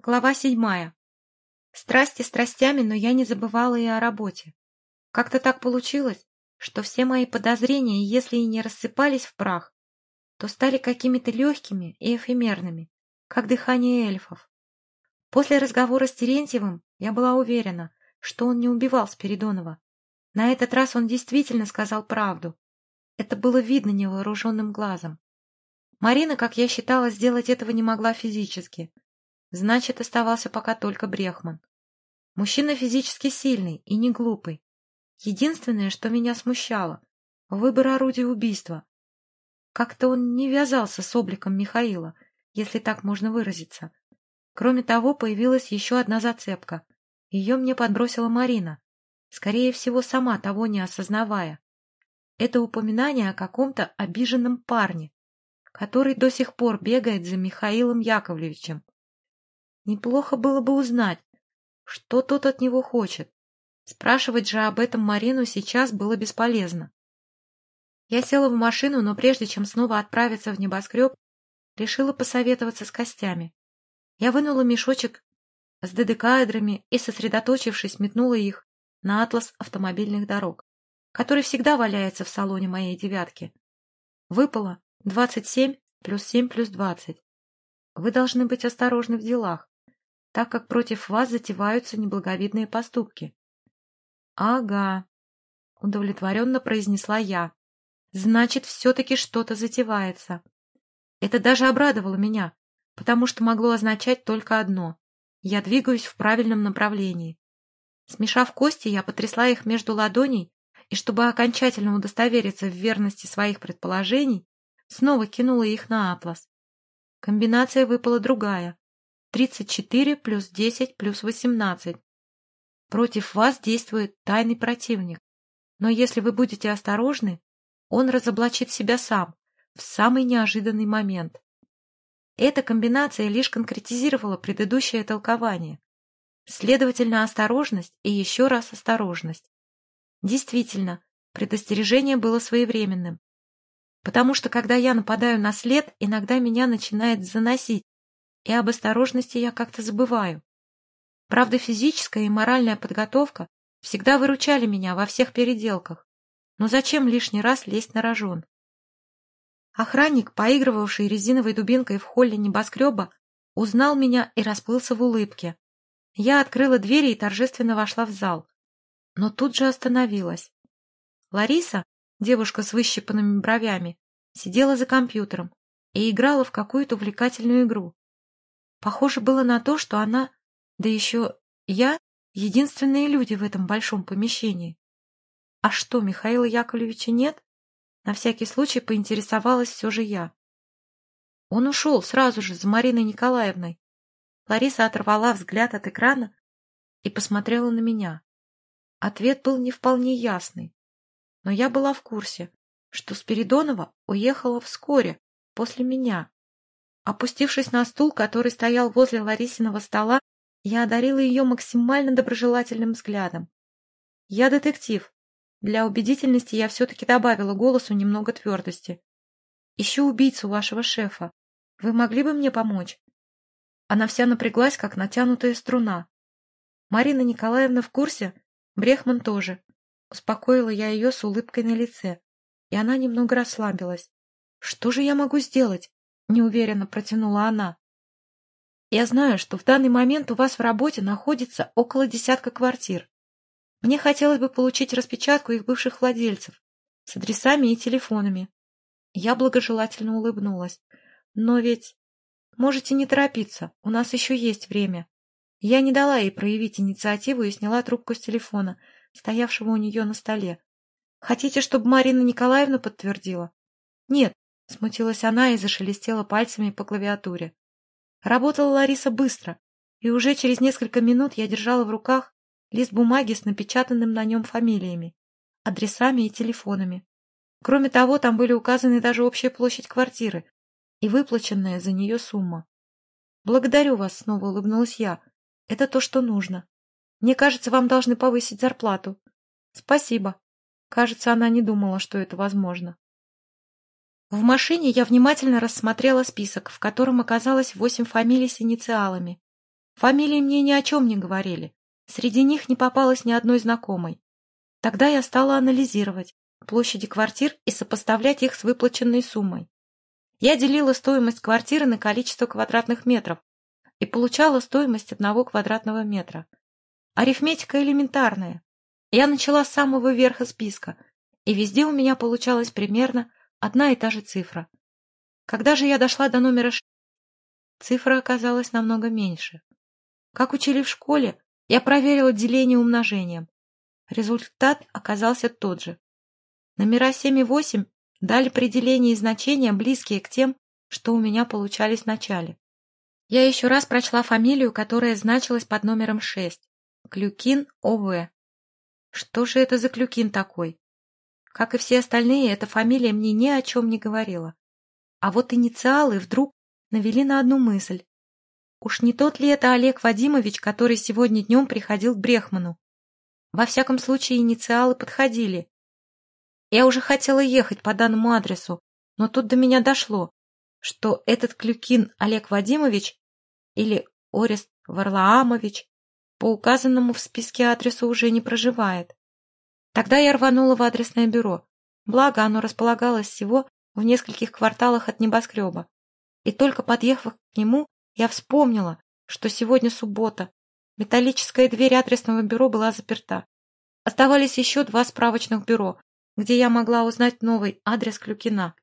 Глава седьмая. Страсти страстями, но я не забывала и о работе. Как-то так получилось, что все мои подозрения, если и не рассыпались в прах, то стали какими-то легкими и эфемерными, как дыхание эльфов. После разговора с Терентьевым я была уверена, что он не убивал Спиридонова. На этот раз он действительно сказал правду. Это было видно невооруженным глазом. Марина, как я считала, сделать этого не могла физически — Значит, оставался пока только Брехман. Мужчина физически сильный и не глупый. Единственное, что меня смущало — выбор орудия убийства. Как-то он не вязался с обликом Михаила, если так можно выразиться. Кроме того, появилась еще одна зацепка. Ее мне подбросила Марина, скорее всего, сама того не осознавая. Это упоминание о каком-то обиженном парне, который до сих пор бегает за Михаилом Яковлевичем. Неплохо было бы узнать, что тот от него хочет. Спрашивать же об этом Марину сейчас было бесполезно. Я села в машину, но прежде чем снова отправиться в небоскреб, решила посоветоваться с костями. Я вынула мешочек с дедекаэдрами и, сосредоточившись, метнула их на атлас автомобильных дорог, который всегда валяется в салоне моей девятки. Выпало 27 плюс 7 плюс 20. Вы должны быть осторожны в делах так как против вас затеваются неблаговидные поступки. — Ага, — удовлетворенно произнесла я. — Значит, все-таки что-то затевается. Это даже обрадовало меня, потому что могло означать только одно — я двигаюсь в правильном направлении. Смешав кости, я потрясла их между ладоней и, чтобы окончательно удостовериться в верности своих предположений, снова кинула их на атлас. Комбинация выпала другая, 34 плюс 10 плюс 18. Против вас действует тайный противник. Но если вы будете осторожны, он разоблачит себя сам в самый неожиданный момент. Эта комбинация лишь конкретизировала предыдущее толкование. Следовательно, осторожность и еще раз осторожность. Действительно, предостережение было своевременным. Потому что, когда я нападаю на след, иногда меня начинает заносить, и об осторожности я как-то забываю. Правда, физическая и моральная подготовка всегда выручали меня во всех переделках. Но зачем лишний раз лезть на рожон? Охранник, поигрывавший резиновой дубинкой в холле небоскреба, узнал меня и расплылся в улыбке. Я открыла двери и торжественно вошла в зал. Но тут же остановилась. Лариса, девушка с выщипанными бровями, сидела за компьютером и играла в какую-то увлекательную игру. Похоже было на то, что она, да еще я, единственные люди в этом большом помещении. А что, Михаила Яковлевича нет? На всякий случай поинтересовалась все же я. Он ушел сразу же за Мариной Николаевной. Лариса оторвала взгляд от экрана и посмотрела на меня. Ответ был не вполне ясный, но я была в курсе, что Спиридонова уехала вскоре, после меня. Опустившись на стул, который стоял возле Ларисиного стола, я одарила ее максимально доброжелательным взглядом. «Я детектив. Для убедительности я все-таки добавила голосу немного твердости. Ищу убийцу вашего шефа. Вы могли бы мне помочь?» Она вся напряглась, как натянутая струна. «Марина Николаевна в курсе? Брехман тоже». Успокоила я ее с улыбкой на лице, и она немного расслабилась. «Что же я могу сделать?» — неуверенно протянула она. «Я знаю, что в данный момент у вас в работе находится около десятка квартир. Мне хотелось бы получить распечатку их бывших владельцев с адресами и телефонами». Я благожелательно улыбнулась. «Но ведь...» «Можете не торопиться, у нас еще есть время». Я не дала ей проявить инициативу и сняла трубку с телефона, стоявшего у нее на столе. «Хотите, чтобы Марина Николаевна подтвердила?» «Нет, Смутилась она и зашелестела пальцами по клавиатуре. Работала Лариса быстро, и уже через несколько минут я держала в руках лист бумаги с напечатанным на нем фамилиями, адресами и телефонами. Кроме того, там были указаны даже общая площадь квартиры и выплаченная за нее сумма. «Благодарю вас», — снова улыбнулась я. «Это то, что нужно. Мне кажется, вам должны повысить зарплату». «Спасибо». Кажется, она не думала, что это возможно. В машине я внимательно рассмотрела список, в котором оказалось восемь фамилий с инициалами. Фамилии мне ни о чем не говорили. Среди них не попалось ни одной знакомой. Тогда я стала анализировать площади квартир и сопоставлять их с выплаченной суммой. Я делила стоимость квартиры на количество квадратных метров и получала стоимость одного квадратного метра. Арифметика элементарная. Я начала с самого верха списка, и везде у меня получалась примерно одна и та же цифра. Когда же я дошла до номера 6, цифра оказалась намного меньше. Как учили в школе, я проверила деление умножением. Результат оказался тот же. Номера 7 и 8 дали при делении значения, близкие к тем, что у меня получались в начале. Я еще раз прочла фамилию, которая значилась под номером 6. Клюкин О.В. Что же это за Клюкин такой? Как и все остальные, эта фамилия мне ни о чем не говорила. А вот инициалы вдруг навели на одну мысль. Уж не тот ли это Олег Вадимович, который сегодня днем приходил к Брехману? Во всяком случае, инициалы подходили. Я уже хотела ехать по данному адресу, но тут до меня дошло, что этот Клюкин Олег Вадимович или Орест Варлаамович по указанному в списке адресу уже не проживает. Тогда я рванула в адресное бюро, благо оно располагалось всего в нескольких кварталах от небоскреба. И только подъехав к нему, я вспомнила, что сегодня суббота. Металлическая дверь адресного бюро была заперта. Оставались еще два справочных бюро, где я могла узнать новый адрес Клюкина.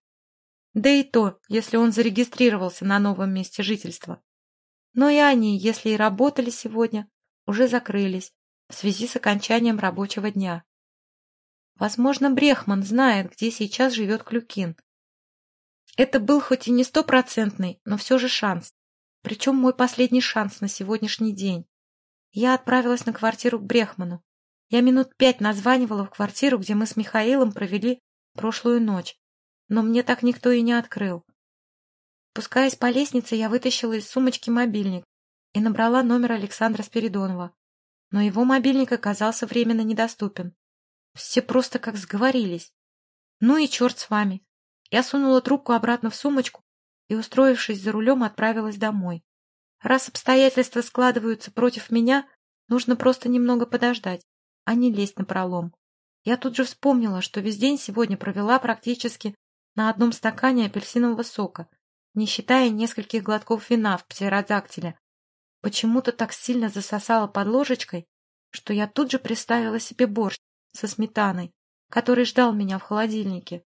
Да и то, если он зарегистрировался на новом месте жительства. Но и они, если и работали сегодня, уже закрылись в связи с окончанием рабочего дня. Возможно, Брехман знает, где сейчас живет Клюкин. Это был хоть и не стопроцентный, но все же шанс. Причем мой последний шанс на сегодняшний день. Я отправилась на квартиру к Брехману. Я минут пять названивала в квартиру, где мы с Михаилом провели прошлую ночь, но мне так никто и не открыл. Спускаясь по лестнице, я вытащила из сумочки мобильник и набрала номер Александра Спиридонова, но его мобильник оказался временно недоступен. Все просто как сговорились. Ну и черт с вами. Я сунула трубку обратно в сумочку и, устроившись за рулем, отправилась домой. Раз обстоятельства складываются против меня, нужно просто немного подождать а не лезть на пролом. Я тут же вспомнила, что весь день сегодня провела практически на одном стакане апельсинового сока, не считая нескольких глотков вина в птеродактиле. Почему-то так сильно засосала под ложечкой, что я тут же представила себе борщ со сметаной, который ждал меня в холодильнике.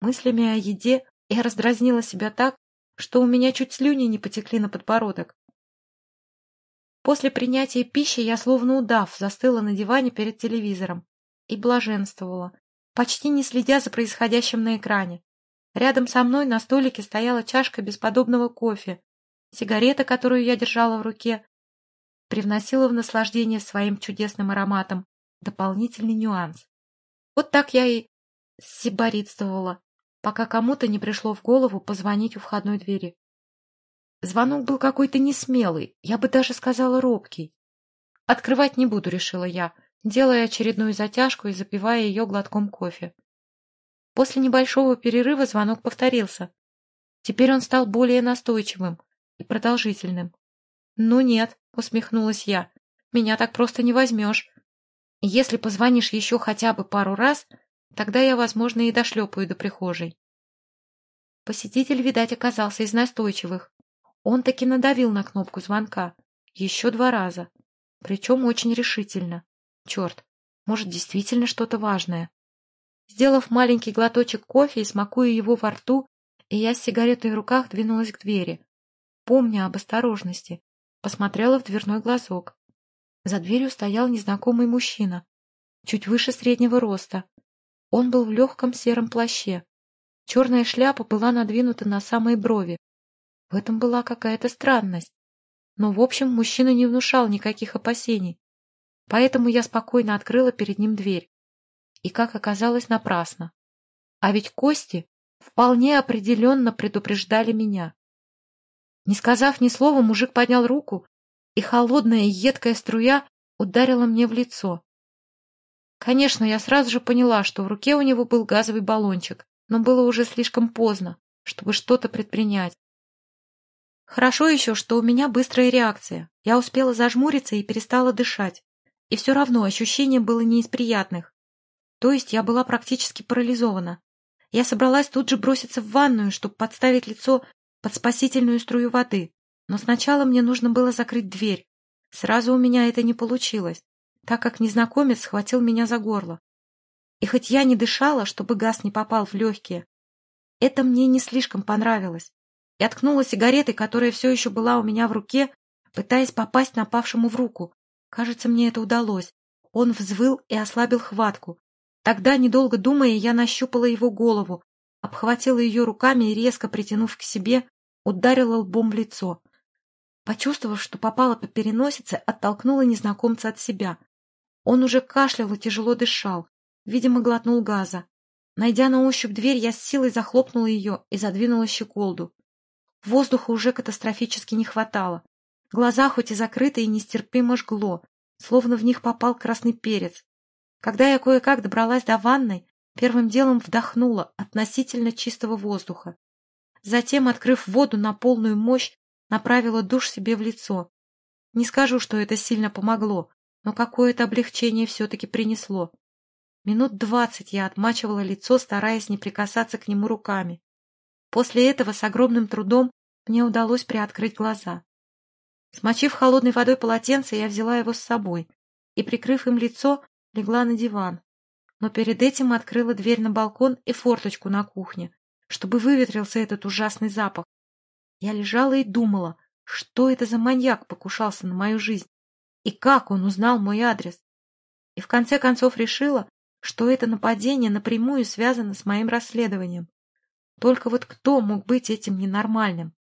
Мыслями о еде я раздразнила себя так, что у меня чуть слюни не потекли на подбородок. После принятия пищи я, словно удав, застыла на диване перед телевизором и блаженствовала, почти не следя за происходящим на экране. Рядом со мной на столике стояла чашка бесподобного кофе. Сигарета, которую я держала в руке, привносила в наслаждение своим чудесным ароматом дополнительный нюанс. Вот так я и сиборитствовала, пока кому-то не пришло в голову позвонить у входной двери. Звонок был какой-то несмелый, я бы даже сказала робкий. «Открывать не буду», — решила я, делая очередную затяжку и запивая ее глотком кофе. После небольшого перерыва звонок повторился. Теперь он стал более настойчивым и продолжительным. «Ну нет», — усмехнулась я, — «меня так просто не возьмешь. Если позвонишь еще хотя бы пару раз, тогда я, возможно, и дошлепаю до прихожей». Посетитель, видать, оказался из настойчивых. Он таки надавил на кнопку звонка. Еще два раза. Причем очень решительно. Черт, может, действительно что-то важное. Сделав маленький глоточек кофе и смакуя его во рту, и я с сигаретой в руках двинулась к двери. Помня об осторожности, посмотрела в дверной глазок. За дверью стоял незнакомый мужчина, чуть выше среднего роста. Он был в легком сером плаще. Черная шляпа была надвинута на самые брови. В этом была какая-то странность. Но, в общем, мужчина не внушал никаких опасений. Поэтому я спокойно открыла перед ним дверь. И, как оказалось, напрасно. А ведь кости вполне определенно предупреждали меня. Не сказав ни слова, мужик поднял руку, и холодная едкая струя ударила мне в лицо. Конечно, я сразу же поняла, что в руке у него был газовый баллончик, но было уже слишком поздно, чтобы что-то предпринять. Хорошо еще, что у меня быстрая реакция. Я успела зажмуриться и перестала дышать. И все равно ощущение было не из приятных. То есть я была практически парализована. Я собралась тут же броситься в ванную, чтобы подставить лицо под спасительную струю воды. Но сначала мне нужно было закрыть дверь. Сразу у меня это не получилось, так как незнакомец схватил меня за горло. И хоть я не дышала, чтобы газ не попал в легкие, это мне не слишком понравилось. Я ткнула сигаретой, которая все еще была у меня в руке, пытаясь попасть напавшему в руку. Кажется, мне это удалось. Он взвыл и ослабил хватку. Тогда, недолго думая, я нащупала его голову, обхватила ее руками и, резко притянув к себе, ударила лбом в лицо. Почувствовав, что попала по переносице, оттолкнула незнакомца от себя. Он уже кашлял и тяжело дышал. Видимо, глотнул газа. Найдя на ощупь дверь, я с силой захлопнула ее и задвинула щеколду. Воздуха уже катастрофически не хватало. Глаза хоть и закрыты, и нестерпимо жгло, словно в них попал красный перец. Когда я кое-как добралась до ванной, первым делом вдохнула относительно чистого воздуха. Затем, открыв воду на полную мощь, направила душ себе в лицо. Не скажу, что это сильно помогло, но какое-то облегчение все-таки принесло. Минут двадцать я отмачивала лицо, стараясь не прикасаться к нему руками. После этого с огромным трудом мне удалось приоткрыть глаза. Смочив холодной водой полотенце, я взяла его с собой и, прикрыв им лицо, легла на диван. Но перед этим открыла дверь на балкон и форточку на кухне, чтобы выветрился этот ужасный запах. Я лежала и думала, что это за маньяк покушался на мою жизнь и как он узнал мой адрес. И в конце концов решила, что это нападение напрямую связано с моим расследованием. Только вот кто мог быть этим ненормальным?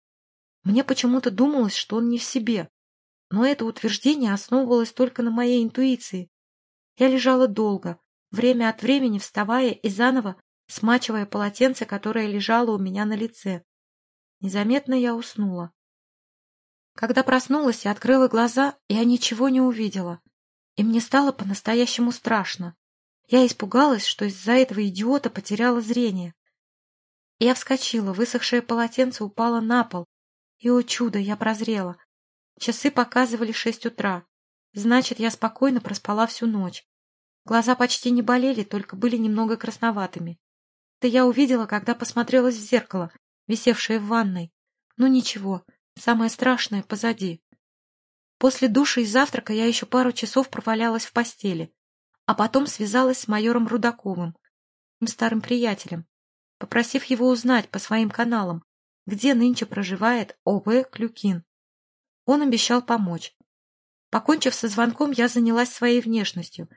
Мне почему-то думалось, что он не в себе. Но это утверждение основывалось только на моей интуиции. Я лежала долго, время от времени вставая и заново смачивая полотенце, которое лежало у меня на лице. Незаметно я уснула. Когда проснулась и открыла глаза, я ничего не увидела. И мне стало по-настоящему страшно. Я испугалась, что из-за этого идиота потеряла зрение. Я вскочила, высохшее полотенце упало на пол, и, о чудо, я прозрела. Часы показывали шесть утра. Значит, я спокойно проспала всю ночь. Глаза почти не болели, только были немного красноватыми. Это я увидела, когда посмотрелась в зеркало, висевшее в ванной. Ну ничего, самое страшное позади. После душа и завтрака я еще пару часов провалялась в постели, а потом связалась с майором Рудаковым, моим старым приятелем, попросив его узнать по своим каналам, где нынче проживает О.В. Клюкин. Он обещал помочь. Покончив со звонком, я занялась своей внешностью.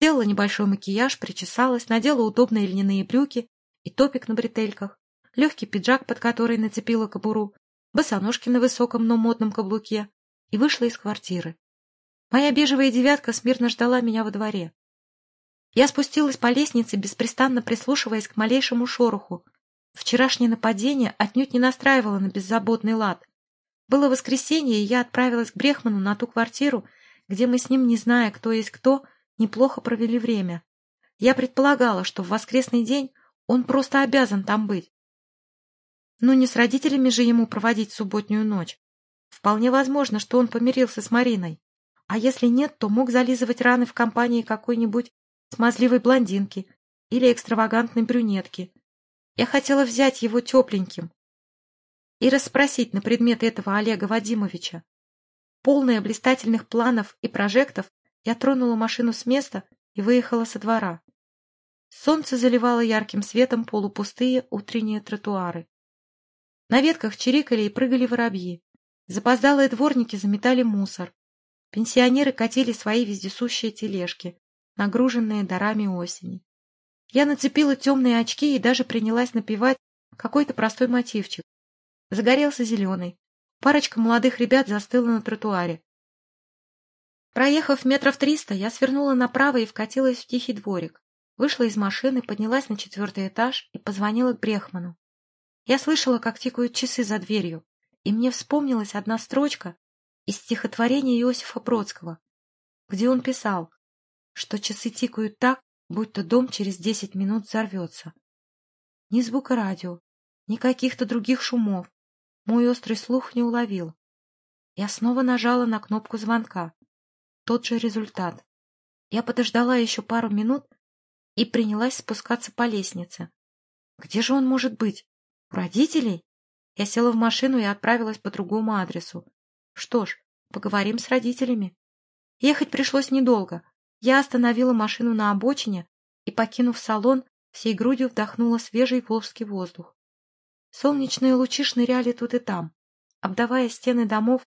Сделала небольшой макияж, причесалась, надела удобные льняные брюки и топик на бретельках, легкий пиджак, под который нацепила кобуру, босоножки на высоком, но модном каблуке, и вышла из квартиры. Моя бежевая девятка смирно ждала меня во дворе. Я спустилась по лестнице, беспрестанно прислушиваясь к малейшему шороху. Вчерашнее нападение отнюдь не настраивало на беззаботный лад. Было воскресенье, и я отправилась к Брехману на ту квартиру, где мы с ним, не зная, кто есть кто, неплохо провели время. Я предполагала, что в воскресный день он просто обязан там быть. Но не с родителями же ему проводить субботнюю ночь. Вполне возможно, что он помирился с Мариной. А если нет, то мог зализывать раны в компании какой-нибудь смазливой блондинки или экстравагантной брюнетки. Я хотела взять его тепленьким и расспросить на предмет этого Олега Вадимовича. Полная блистательных планов и прожектов, я тронула машину с места и выехала со двора. Солнце заливало ярким светом полупустые утренние тротуары. На ветках чирикали и прыгали воробьи. Запоздалые дворники заметали мусор. Пенсионеры катили свои вездесущие тележки нагруженные дарами осени. Я нацепила темные очки и даже принялась напевать какой-то простой мотивчик. Загорелся зеленый. Парочка молодых ребят застыла на тротуаре. Проехав метров триста, я свернула направо и вкатилась в тихий дворик. Вышла из машины, поднялась на четвертый этаж и позвонила к Брехману. Я слышала, как тикают часы за дверью, и мне вспомнилась одна строчка из стихотворения Иосифа Бродского, где он писал что часы тикают так, будто дом через десять минут взорвется. Ни звука радио, ни каких-то других шумов мой острый слух не уловил. Я снова нажала на кнопку звонка. Тот же результат. Я подождала еще пару минут и принялась спускаться по лестнице. Где же он может быть? У родителей? Я села в машину и отправилась по другому адресу. Что ж, поговорим с родителями. Ехать пришлось недолго. Я остановила машину на обочине и, покинув салон, всей грудью вдохнула свежий волжский воздух. Солнечные лучи шныряли тут и там, обдавая стены домов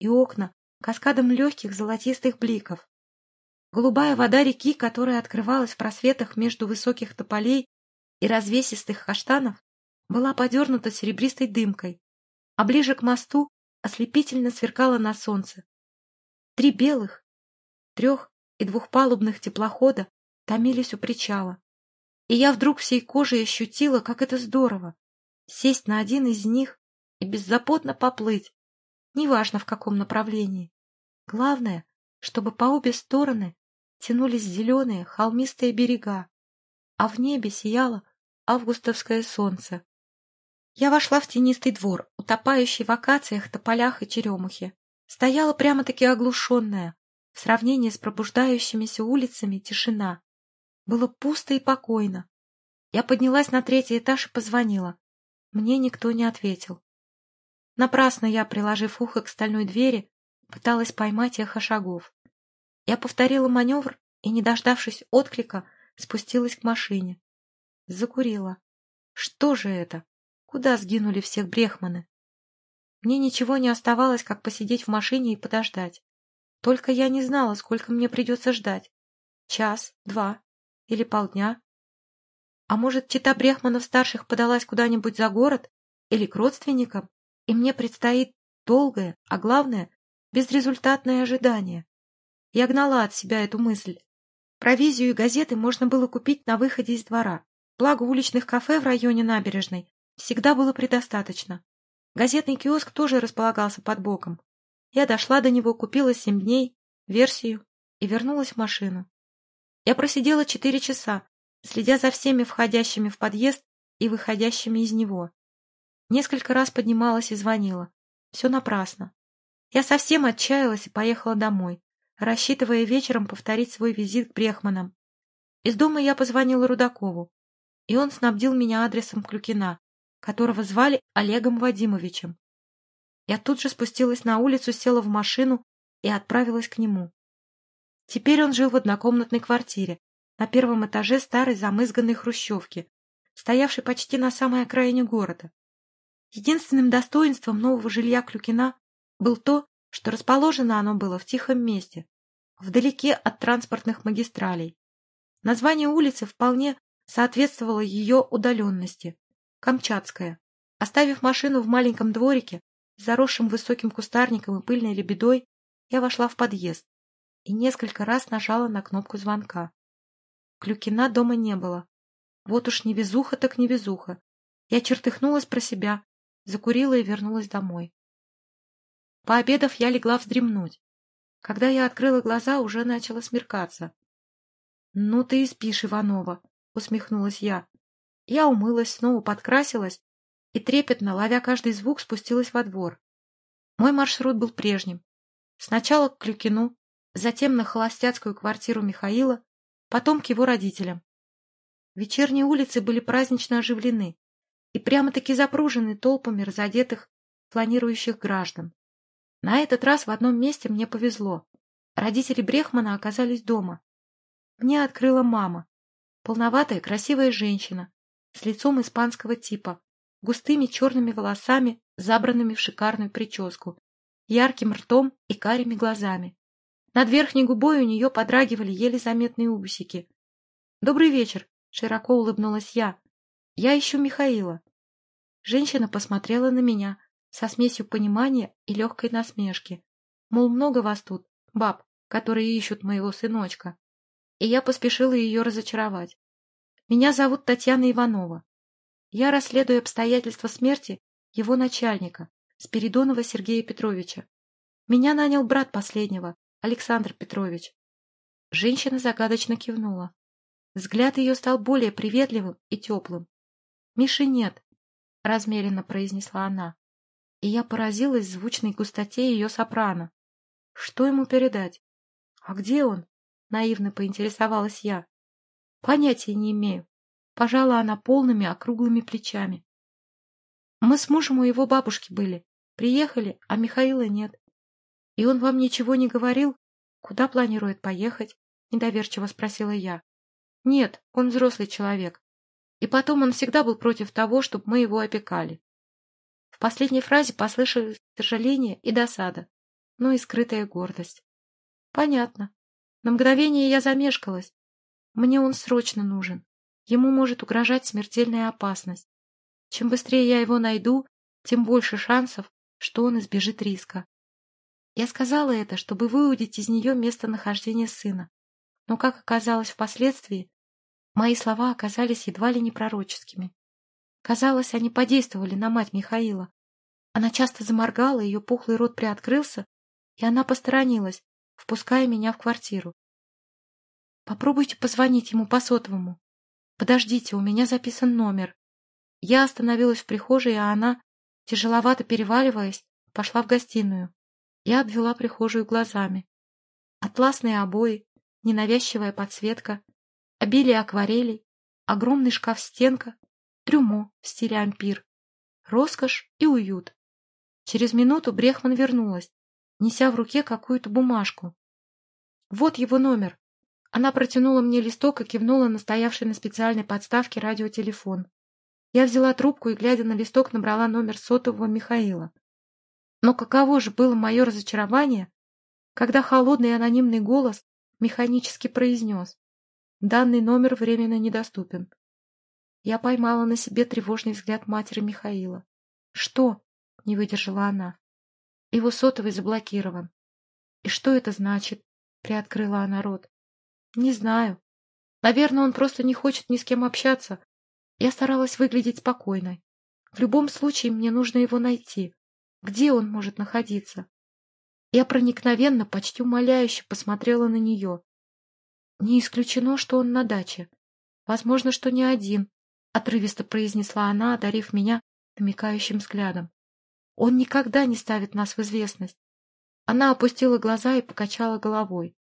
и окна каскадом легких золотистых бликов. Голубая вода реки, которая открывалась в просветах между высоких тополей и развесистых каштанов, была подернута серебристой дымкой, а ближе к мосту ослепительно сверкала на солнце. Три белых, трех и двухпалубных теплохода томились у причала. И я вдруг всей кожей ощутила, как это здорово — сесть на один из них и беззаботно поплыть, неважно в каком направлении. Главное, чтобы по обе стороны тянулись зеленые холмистые берега, а в небе сияло августовское солнце. Я вошла в тенистый двор, утопающий в акациях, тополях и черемухе. Стояла прямо-таки оглушенная. В сравнении с пробуждающимися улицами тишина. Было пусто и покойно. Я поднялась на третий этаж и позвонила. Мне никто не ответил. Напрасно я, приложив ухо к стальной двери, пыталась поймать эхо шагов. Я повторила маневр и, не дождавшись отклика, спустилась к машине. Закурила. Что же это? Куда сгинули всех брехманы? Мне ничего не оставалось, как посидеть в машине и подождать. Только я не знала, сколько мне придется ждать. Час, два или полдня. А может, чита Брехманов-старших подалась куда-нибудь за город или к родственникам, и мне предстоит долгое, а главное, безрезультатное ожидание. Я гнала от себя эту мысль. Провизию и газеты можно было купить на выходе из двора. Благо уличных кафе в районе набережной всегда было предостаточно. Газетный киоск тоже располагался под боком. Я дошла до него, купила семь дней, версию и вернулась в машину. Я просидела четыре часа, следя за всеми входящими в подъезд и выходящими из него. Несколько раз поднималась и звонила. Все напрасно. Я совсем отчаялась и поехала домой, рассчитывая вечером повторить свой визит к Брехманам. Из дома я позвонила Рудакову, и он снабдил меня адресом Клюкина, которого звали Олегом Вадимовичем. Я тут же спустилась на улицу, села в машину и отправилась к нему. Теперь он жил в однокомнатной квартире на первом этаже старой замызганной хрущевки, стоявшей почти на самой окраине города. Единственным достоинством нового жилья Клюкина был то, что расположено оно было в тихом месте, вдалеке от транспортных магистралей. Название улицы вполне соответствовало ее удаленности. Камчатская. Оставив машину в маленьком дворике, заросшим высоким кустарником и пыльной лебедой, я вошла в подъезд и несколько раз нажала на кнопку звонка. Клюкина дома не было. Вот уж невезуха так невезуха. Я чертыхнулась про себя, закурила и вернулась домой. Пообедав, я легла вздремнуть. Когда я открыла глаза, уже начало смеркаться. — Ну ты и спишь, Иванова, — усмехнулась я. Я умылась, снова подкрасилась и, трепетно, ловя каждый звук, спустилась во двор. Мой маршрут был прежним. Сначала к Клюкину, затем на холостяцкую квартиру Михаила, потом к его родителям. Вечерние улицы были празднично оживлены и прямо-таки запружены толпами разодетых, планирующих граждан. На этот раз в одном месте мне повезло. Родители Брехмана оказались дома. Мне открыла мама, полноватая красивая женщина, с лицом испанского типа, густыми черными волосами, забранными в шикарную прическу, ярким ртом и карими глазами. Над верхней губой у нее подрагивали еле заметные усики. «Добрый вечер!» — широко улыбнулась я. «Я ищу Михаила». Женщина посмотрела на меня со смесью понимания и легкой насмешки. Мол, много вас тут, баб, которые ищут моего сыночка. И я поспешила ее разочаровать. Меня зовут Татьяна Иванова. Я расследую обстоятельства смерти его начальника, Спиридонова Сергея Петровича. Меня нанял брат последнего, Александр Петрович. Женщина загадочно кивнула. Взгляд ее стал более приветливым и теплым. — Миши нет, — размеренно произнесла она. и я поразилась звучной густоте ее сопрано. Что ему передать? А где он? Наивно поинтересовалась я. Понятия не имею. Пожала она полными округлыми плечами. Мы с мужем у его бабушки были. Приехали, а Михаила нет. И он вам ничего не говорил? Куда планирует поехать? Недоверчиво спросила я. Нет, он взрослый человек. И потом он всегда был против того, чтобы мы его опекали. В последней фразе послышались сожаление и досада, но и скрытая гордость. Понятно. На мгновение я замешкалась. Мне он срочно нужен. Ему может угрожать смертельная опасность. Чем быстрее я его найду, тем больше шансов, что он избежит риска. Я сказала это, чтобы выудить из нее местонахождение сына. Но, как оказалось впоследствии, мои слова оказались едва ли не пророческими. Казалось, они подействовали на мать Михаила. Она часто заморгала, ее пухлый рот приоткрылся, и она посторонилась, впуская меня в квартиру. Попробуйте позвонить ему по сотовому. Подождите, у меня записан номер. Я остановилась в прихожей, а она, тяжеловато переваливаясь, пошла в гостиную. Я обвела прихожую глазами. Атласные обои, ненавязчивая подсветка, обилие акварелей, огромный шкаф-стенка, трюмо в стиле ампир, роскошь и уют. Через минуту Брехман вернулась, неся в руке какую-то бумажку. Вот его номер. Она протянула мне листок и кивнула на стоявший на специальной подставке радиотелефон. Я взяла трубку и, глядя на листок, набрала номер сотового Михаила. Но каково же было мое разочарование, когда холодный анонимный голос механически произнес «Данный номер временно недоступен». Я поймала на себе тревожный взгляд матери Михаила. «Что?» — не выдержала она. Его сотовый заблокирован. И что это значит? Приоткрыла она рот. Не знаю. Наверное, он просто не хочет ни с кем общаться. Я старалась выглядеть спокойной. В любом случае мне нужно его найти. Где он может находиться? Я проникновенно, почти умоляюще посмотрела на нее. Не исключено, что он на даче. Возможно, что не один, — отрывисто произнесла она, одарив меня намекающим взглядом. Он никогда не ставит нас в известность. Она опустила глаза и покачала головой.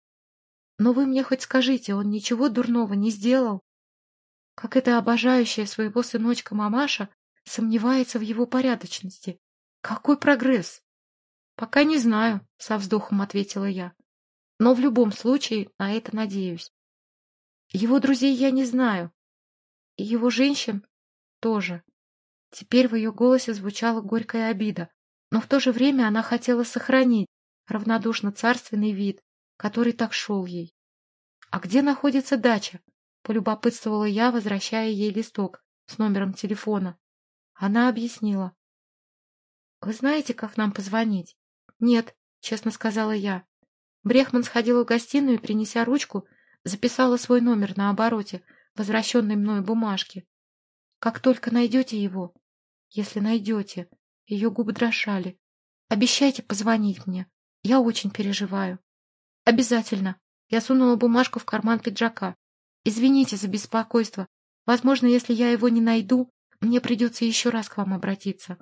Но вы мне хоть скажите, он ничего дурного не сделал? Как эта обожающая своего сыночка мамаша сомневается в его порядочности. Какой прогресс? Пока не знаю, со вздохом ответила я. Но в любом случае на это надеюсь. Его друзей я не знаю. И его женщин тоже. Теперь в ее голосе звучала горькая обида, но в то же время она хотела сохранить равнодушно царственный вид, который так шел ей. «А где находится дача?» — полюбопытствовала я, возвращая ей листок с номером телефона. Она объяснила. «Вы знаете, как нам позвонить?» «Нет», — честно сказала я. Брехман сходила в гостиную и, принеся ручку, записала свой номер на обороте, возвращенной мною бумажки. «Как только найдете его, если найдете. Ее губы дрожали. Обещайте позвонить мне. Я очень переживаю. Обязательно. Я сунула бумажку в карман пиджака. Извините за беспокойство. Возможно, если я его не найду, мне придется еще раз к вам обратиться.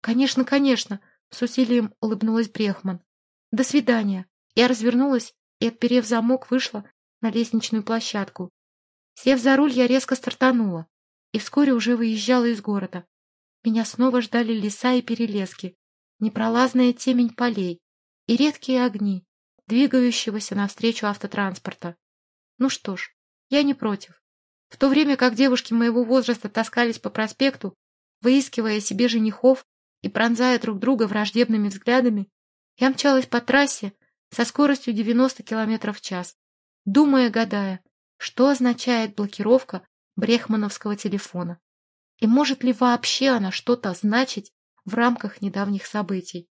Конечно, конечно, с усилием улыбнулась Брехман. До свидания. Я развернулась и, отперев замок, вышла на лестничную площадку. Сев за руль, я резко стартанула и вскоре уже выезжала из города. Меня снова ждали леса и перелески, непролазная темень полей и редкие огни, двигающегося навстречу автотранспорта. Ну что ж, я не против. В то время как девушки моего возраста таскались по проспекту, выискивая себе женихов и пронзая друг друга враждебными взглядами, я мчалась по трассе со скоростью 90 км в час, думая, гадая, что означает блокировка брехмановского телефона. И может ли вообще она что-то значить в рамках недавних событий?